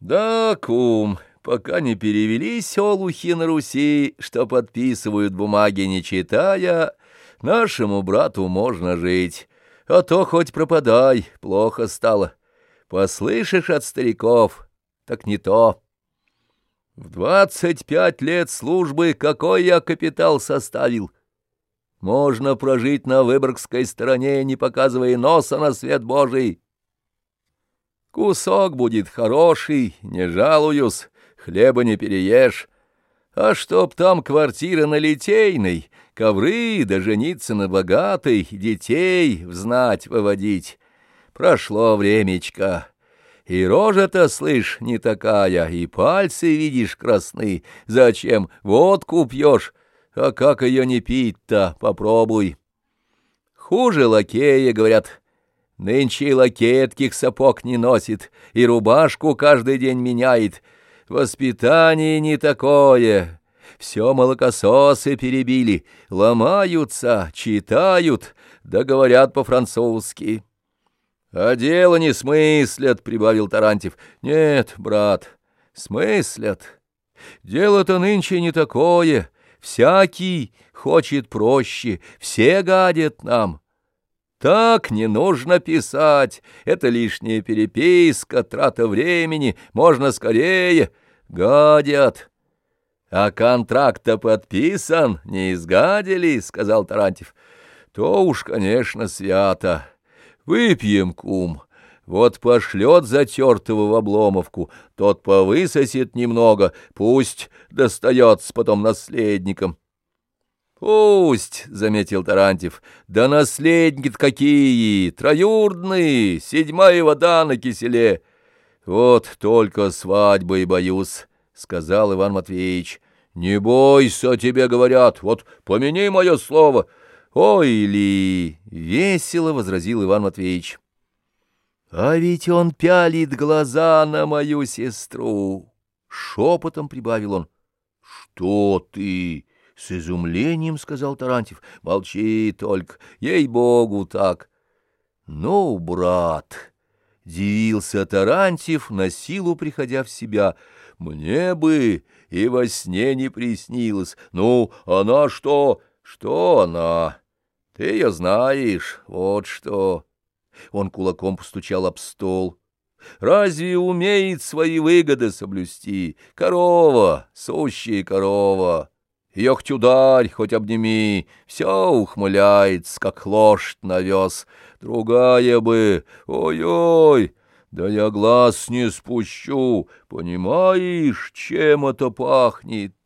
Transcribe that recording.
Да, кум, пока не перевелись олухи на Руси, что подписывают бумаги, не читая, нашему брату можно жить, а то хоть пропадай, плохо стало. Послышишь от стариков, так не то. В двадцать пять лет службы какой я капитал составил? Можно прожить на Выборгской стороне, не показывая носа на свет Божий. Кусок будет хороший, не жалуюсь, хлеба не переешь. А чтоб там квартира на Литейной, ковры, да жениться на богатой, детей взнать выводить. Прошло времечко. И рожа-то, слышь, не такая, и пальцы, видишь, красны. Зачем водку пьешь? А как ее не пить-то, попробуй. Хуже лакея, говорят, — Нынче и лакетких сапог не носит, и рубашку каждый день меняет. Воспитание не такое. Все молокососы перебили, ломаются, читают, да говорят по-французски. — А дело не смыслят, — прибавил Тарантьев. — Нет, брат, смыслят. Дело-то нынче не такое. Всякий хочет проще, все гадят нам. Так не нужно писать, это лишняя переписка, трата времени, можно скорее. Гадят. А контракт-то подписан, не изгадили, — сказал Тарантьев. То уж, конечно, свято. Выпьем, кум. Вот пошлет затертого в обломовку, тот повысосет немного, пусть достается потом наследникам. «Пусть», — заметил Тарантьев, — «да наследники-то какие, троюродные, седьмая вода на киселе». «Вот только свадьбы и боюсь», — сказал Иван Матвеевич. «Не бойся, тебе говорят, вот помяни мое слово». «Ой ли!» — весело возразил Иван Матвеевич. «А ведь он пялит глаза на мою сестру!» Шепотом прибавил он. «Что ты?» — с изумлением сказал Тарантьев. — Молчи только, ей-богу, так. — Ну, брат, — дивился Тарантьев, на силу приходя в себя, — мне бы и во сне не приснилось. Ну, она что? Что она? Ты ее знаешь, вот что. Он кулаком постучал об стол. Разве умеет свои выгоды соблюсти? Корова, сущая корова. Ее хоть хоть обними, все ухмыляется, как лошадь на вес. Другая бы, ой-ой, да я глаз не спущу, понимаешь, чем это пахнет?